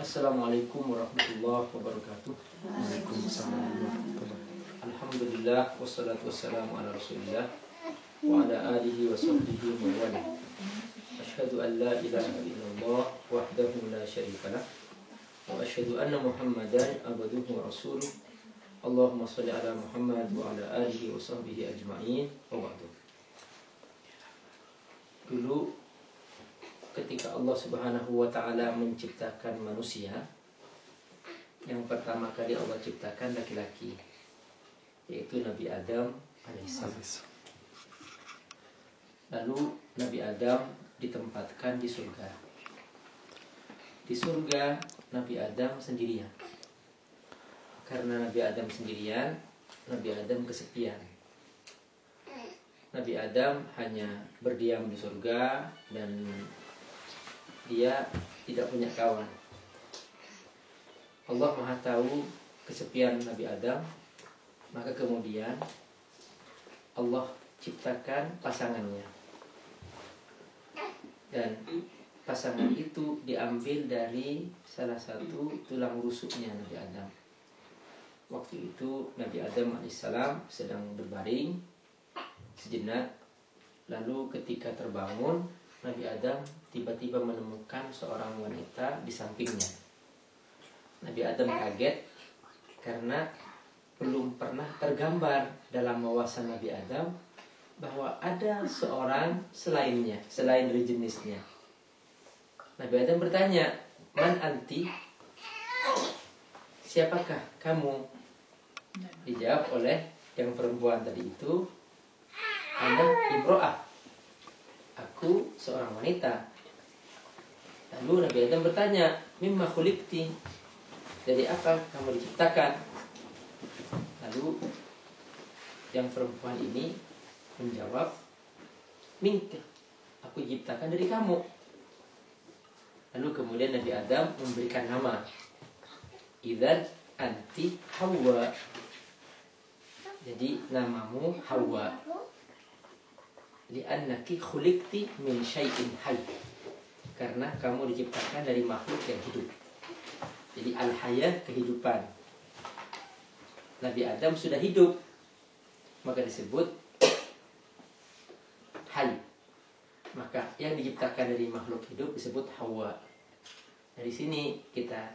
السلام عليكم ورحمة الله وبركاته وعليكم السلام ورحمة الله الحمد لله والصلاة والسلام على رسول الله وعلى آله وصحبه ومن أشهد أن لا إله إلا الله وحده لا شريك له وأشهد أن محمدا عبده ورسوله اللهم صل على محمد وعلى آله وصحبه أجمعين وبعد dulu ketika Allah Subhanahu wa taala menciptakan manusia yang pertama kali Allah ciptakan laki-laki yaitu Nabi Adam alaihissalam. Lalu Nabi Adam ditempatkan di surga. Di surga Nabi Adam sendirian. Karena Nabi Adam sendirian, Nabi Adam kesepian. Nabi Adam hanya berdiam di surga dan dia tidak punya kawan. Allah Maha tahu kesepian Nabi Adam, maka kemudian Allah ciptakan pasangannya. Dan pasangan itu diambil dari salah satu tulang rusuknya Nabi Adam. Waktu itu Nabi Adam alaihissalam sedang berbaring sejenak, lalu ketika terbangun Nabi Adam tiba-tiba menemukan seorang wanita di sampingnya. Nabi Adam kaget karena belum pernah tergambar dalam wawasan Nabi Adam bahwa ada seorang selainnya, selain dari jenisnya. Nabi Adam bertanya, "Man anti?" Siapakah kamu? Dijawab oleh yang perempuan tadi itu, "Anda Ibroah." Aku seorang wanita. Lalu Nabi Adam bertanya, Mimma khulikti. Jadi apa kamu diciptakan? Lalu yang perempuan ini menjawab, Minka. Aku diciptakan dari kamu. Lalu kemudian Nabi Adam memberikan nama. Idan anti Hawa. Jadi namamu Hawa li'annaki khuliqti min syai'in hayy karena kamu diciptakan dari makhluk yang hidup. Jadi al-hayah kehidupan. Nabi Adam sudah hidup. Maka disebut hayy maka yang diciptakan dari makhluk hidup disebut Hawa. Dari sini kita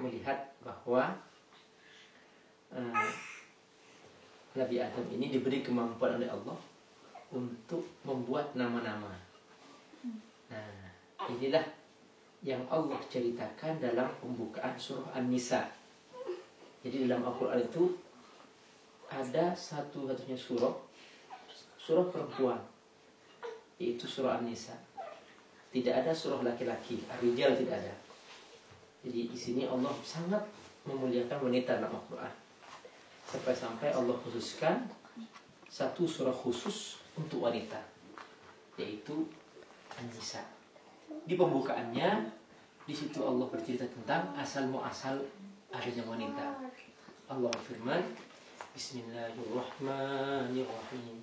melihat bahwa uh, Nabi Adam ini diberi kemampuan oleh Allah untuk membuat nama-nama. Nah, inilah yang Allah ceritakan dalam pembukaan surah An-Nisa. Jadi dalam Al-Quran itu ada satu-satunya surah, surah perempuan, yaitu surah An-Nisa. Tidak ada surah laki-laki, Ar-Rijal tidak ada. Jadi di sini Allah sangat memuliakan wanita dalam Al-Quran. Sampai-sampai Allah khususkan satu surah khusus untuk wanita yaitu An-Nisa. Di pembukaannya di situ Allah bercerita tentang asal muasal adanya wanita. Allah firman Bismillahirrahmanirrahim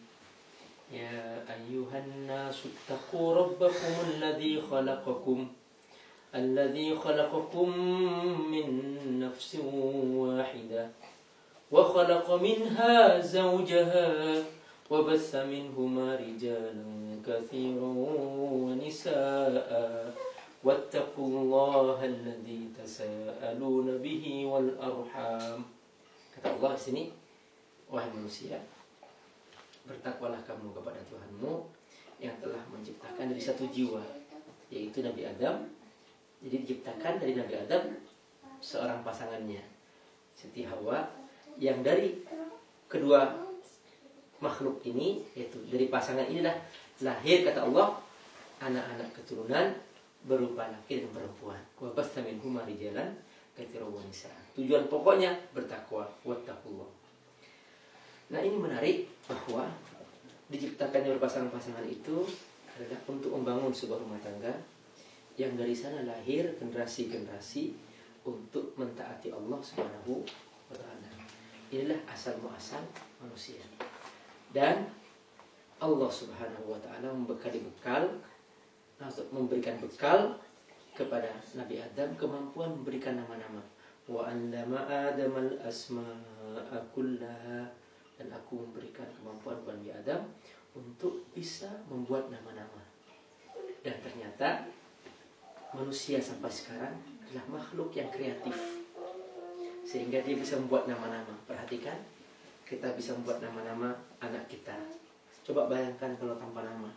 Ya ayyuhan nasu taqu rabbakum alladhi khalaqakum alladhi khalaqakum min nafsin wahidah wa khalaqa minha zawjaha وبث منهما رجالا كثيرا ونساء واتقوا الله الذي تساءلون به والأرحام kata Allah di sini wahai manusia bertakwalah kamu kepada Tuhanmu yang telah menciptakan dari satu jiwa yaitu Nabi Adam jadi diciptakan dari Nabi Adam seorang pasangannya Siti Hawa yang dari kedua makhluk ini yaitu dari pasangan inilah lahir kata Allah anak-anak keturunan berupa laki dan perempuan. Wa basta katsiran wa Tujuan pokoknya bertakwa, wattaqullah. Nah, ini menarik bahwa diciptakannya berpasangan-pasangan itu adalah untuk membangun sebuah rumah tangga yang dari sana lahir generasi-generasi untuk mentaati Allah Subhanahu wa taala. Inilah asal muasal manusia dan Allah Subhanahu wa taala membekali bekal atau memberikan bekal kepada Nabi Adam kemampuan memberikan nama-nama. Wa 'allama Adam al-asma'a kullaha dan aku memberikan kemampuan kepada Nabi Adam untuk bisa membuat nama-nama. Dan ternyata manusia sampai sekarang adalah makhluk yang kreatif. Sehingga dia bisa membuat nama-nama. Perhatikan, kita bisa membuat nama-nama anak kita. Coba bayangkan kalau tanpa nama.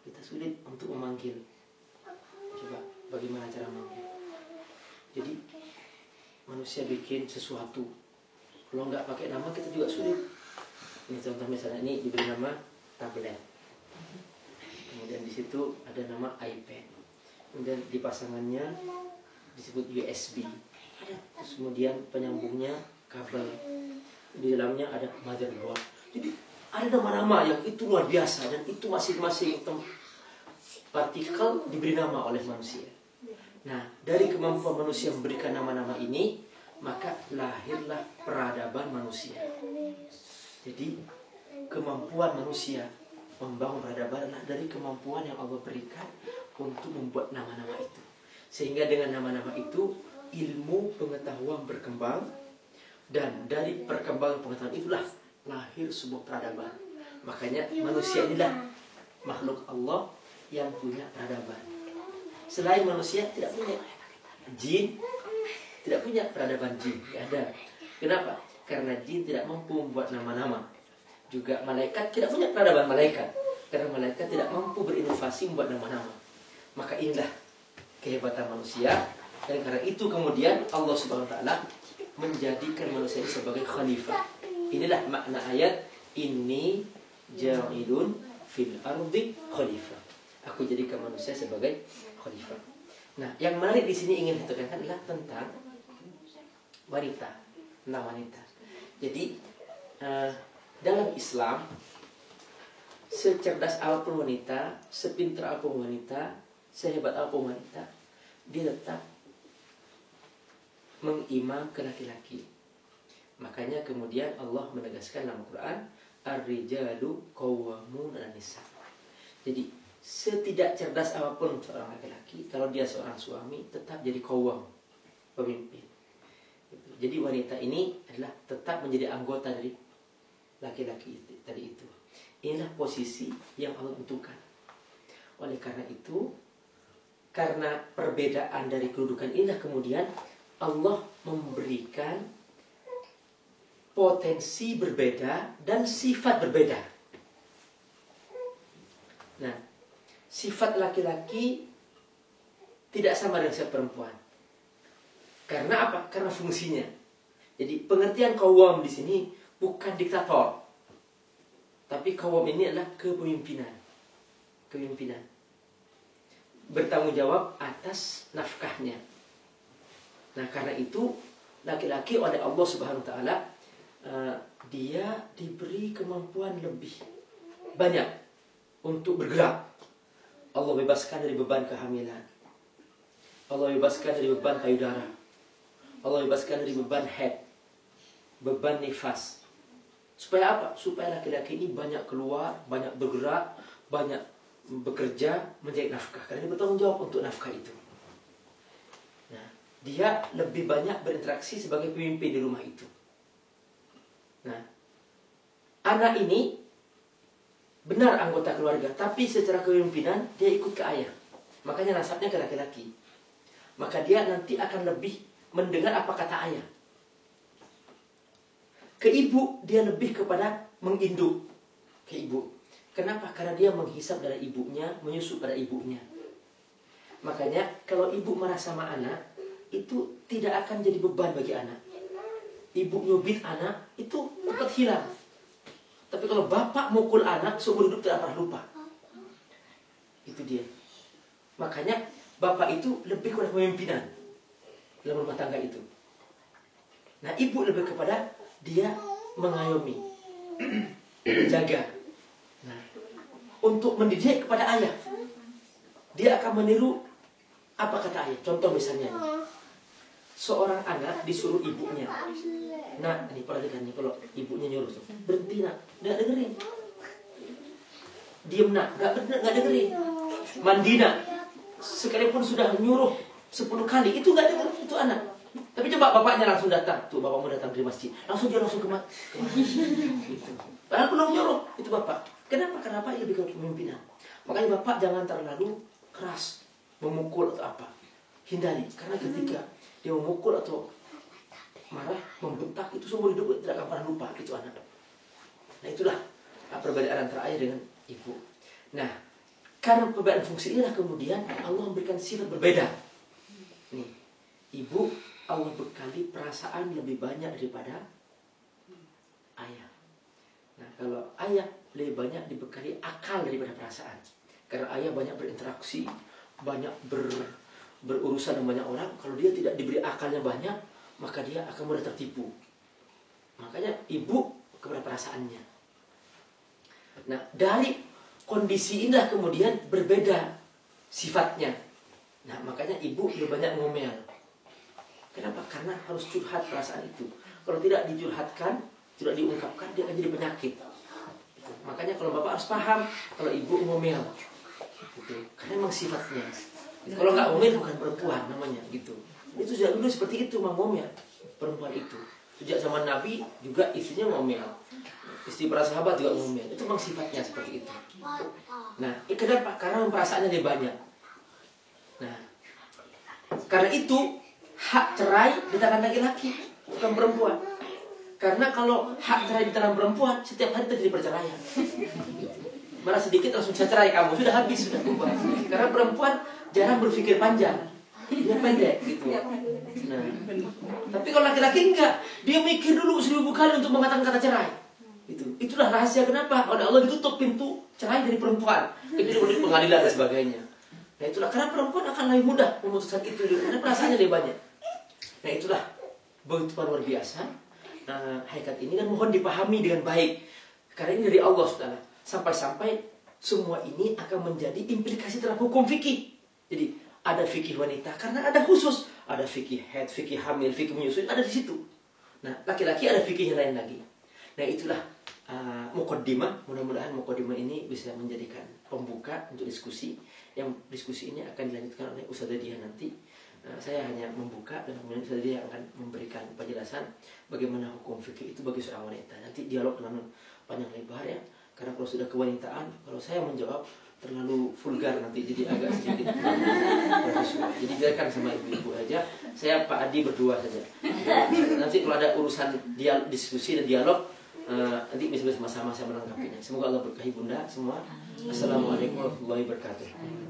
Kita sulit untuk memanggil. Coba bagaimana cara memanggil. Jadi manusia bikin sesuatu. Kalau nggak pakai nama kita juga sulit. Ini contoh misalnya ini diberi nama tablet. Kemudian di situ ada nama iPad. Kemudian di pasangannya disebut USB. Terus kemudian penyambungnya kabel. Di dalamnya ada motherboard. Jadi ada nama-nama yang itu luar biasa dan itu masing-masing partikel diberi nama oleh manusia. Nah, dari kemampuan manusia memberikan nama-nama ini, maka lahirlah peradaban manusia. Jadi, kemampuan manusia membangun peradaban adalah dari kemampuan yang Allah berikan untuk membuat nama-nama itu. Sehingga dengan nama-nama itu, ilmu pengetahuan berkembang dan dari perkembangan pengetahuan itulah lahir sebuah peradaban. Makanya manusia inilah makhluk Allah yang punya peradaban. Selain manusia tidak punya. Jin tidak punya peradaban jin, tidak ada. Kenapa? Karena jin tidak mampu membuat nama-nama. Juga malaikat tidak punya peradaban malaikat. Karena malaikat tidak mampu berinovasi membuat nama-nama. Maka inilah kehebatan manusia. Dan karena itu kemudian Allah Subhanahu wa taala menjadikan manusia sebagai khalifah. Inilah makna ayat ini ja'ilun fil ardi khalifah. Aku jadikan manusia sebagai khalifah. Nah, yang menarik di sini ingin ditekankan adalah tentang wanita, tentang wanita. Jadi uh, dalam Islam secerdas apa pun wanita, sepintar apa pun wanita, sehebat apa pun wanita, dia tetap mengimam ke laki-laki. Makanya kemudian Allah menegaskan dalam Al-Quran, Ar-rijalu qawwamun. Jadi setidak cerdas apa pun seorang laki-laki, kalau dia seorang suami tetap jadi kawam, pemimpin. Jadi wanita ini adalah tetap menjadi anggota dari laki-laki itu, tadi itu. Inilah posisi yang Allah tentukan. Oleh karena itu, karena perbedaan dari kedudukan inilah kemudian Allah memberikan potensi berbeda dan sifat berbeda. Nah, sifat laki-laki tidak sama dengan sifat perempuan. Karena apa? Karena fungsinya. Jadi pengertian kawam di sini bukan diktator. Tapi kawam ini adalah kepemimpinan. Kepemimpinan. Bertanggung jawab atas nafkahnya. Nah, karena itu laki-laki oleh Allah Subhanahu wa taala uh, dia diberi kemampuan lebih banyak untuk bergerak. Allah bebaskan dari beban kehamilan. Allah bebaskan dari beban payudara. Allah bebaskan dari beban head. Beban nifas. Supaya apa? Supaya laki-laki ini banyak keluar, banyak bergerak, banyak bekerja, mencari nafkah. Karena dia bertanggung jawab untuk nafkah itu. Nah, dia lebih banyak berinteraksi sebagai pemimpin di rumah itu. Nah, anak ini benar anggota keluarga, tapi secara kepemimpinan dia ikut ke ayah. Makanya nasabnya ke laki-laki. Maka dia nanti akan lebih mendengar apa kata ayah. Ke ibu dia lebih kepada menginduk ke ibu. Kenapa? Karena dia menghisap dari ibunya, menyusu pada ibunya. Makanya kalau ibu marah sama anak, itu tidak akan jadi beban bagi anak. Ibu nyubit anak, itu cepat hilang. Tapi kalau bapak mukul anak, seumur hidup tidak pernah lupa. Itu dia. Makanya bapak itu lebih kepada pemimpinan dalam rumah tangga itu. Nah, ibu lebih kepada dia mengayomi, menjaga. Nah, untuk mendidik kepada ayah, dia akan meniru apa kata ayah. Contoh misalnya, seorang anak disuruh ibunya, nah ini perhatikan nih kalau ibunya nyuruh, berhenti nak, nggak dengerin, diem nak, nggak nggak dengerin, mandi nak, sekalipun sudah nyuruh 10 kali itu nggak dengar itu anak. Tapi coba bapaknya langsung datang, tuh bapakmu datang dari masjid, langsung dia langsung ke masjid. Gitu. Padahal belum nyuruh itu bapak. Kenapa? Karena bapak lebih ke kepemimpinan. Makanya bapak jangan terlalu keras memukul atau apa. Hindari karena ketika dia memukul atau marah, membentak itu seumur hidup tidak akan pernah lupa itu anak. Nah itulah perbedaan antara ayah dengan ibu. Nah, karena perbedaan fungsi inilah kemudian Allah memberikan sifat berbeda. Nih, ibu Allah bekali perasaan lebih banyak daripada ayah. Nah, kalau ayah lebih banyak dibekali akal daripada perasaan. Karena ayah banyak berinteraksi, banyak ber, berurusan dengan banyak orang. Kalau dia tidak diberi akalnya banyak, maka dia akan mudah tertipu. Makanya ibu kepada perasaannya. Nah, dari kondisi indah kemudian berbeda sifatnya. Nah, makanya ibu lebih banyak ngomel. Kenapa? Karena harus curhat perasaan itu. Kalau tidak dicurhatkan, tidak diungkapkan, dia akan jadi penyakit. Makanya kalau bapak harus paham, kalau ibu ngomel, gitu. karena memang sifatnya. Kalau nggak ngomel bukan perempuan namanya, gitu. Itu sejak dulu seperti itu, memang ngomel perempuan itu. Sejak zaman Nabi juga istrinya ngomel. Istri para sahabat juga ngomel. Itu memang sifatnya seperti itu. Nah, eh, kenapa? Karena perasaannya dia banyak. Nah, karena itu hak cerai di tangan laki-laki, bukan perempuan. Karena kalau hak cerai di tangan perempuan, setiap hari terjadi perceraian. Malah sedikit langsung bisa cerai kamu, sudah habis, sudah bubar. Karena perempuan jarang berpikir panjang. Dia pendek gitu. Nah, tapi kalau laki-laki enggak, dia mikir dulu seribu kali untuk mengatakan kata cerai. Itu, itulah rahasia kenapa oleh Allah ditutup pintu cerai dari perempuan, kecuali di pengadilan dan sebagainya. Nah itulah karena perempuan akan lebih mudah memutuskan itu karena perasaannya lebih banyak. Nah itulah begitu luar biasa nah, hakikat ini dan mohon dipahami dengan baik karena ini dari Allah saudara. Sampai-sampai semua ini akan menjadi implikasi terhadap hukum fikih. Jadi ada fikih wanita karena ada khusus, ada fikih head, fikih hamil, fikih menyusui ada di situ. Nah laki-laki ada fikih lain lagi. Nah itulah uh, mukaddimah. Mudah-mudahan mukaddimah ini bisa menjadikan pembuka untuk diskusi. Yang diskusi ini akan dilanjutkan oleh Ustazah Dia nanti. Uh, saya hanya membuka dan kemudian Ustazah Dia akan memberikan penjelasan bagaimana hukum fikih itu bagi seorang wanita. Nanti dialog dengan panjang lebar ya. Karena kalau sudah kewanitaan, kalau saya menjawab terlalu vulgar nanti jadi agak sedikit jadi biarkan sama ibu-ibu aja saya Pak Adi berdua saja nanti kalau ada urusan dia diskusi dan dialog uh, nanti bisa bersama-sama saya menanggapinya. Semoga Allah berkahi bunda semua. Assalamualaikum warahmatullahi wabarakatuh.